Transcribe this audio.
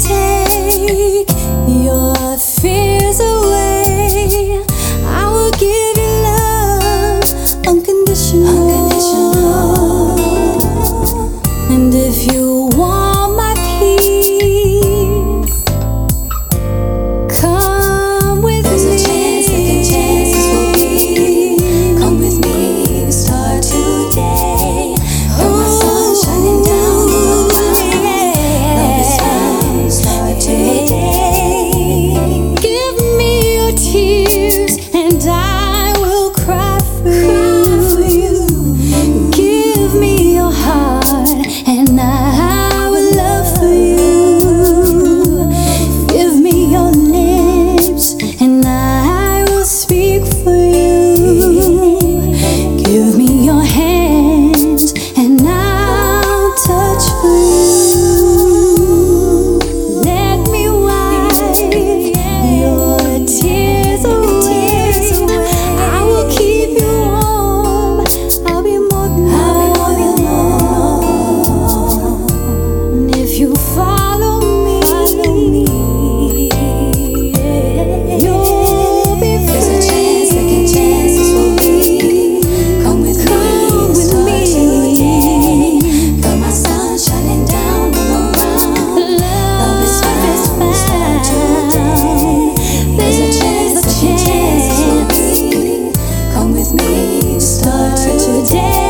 take start today.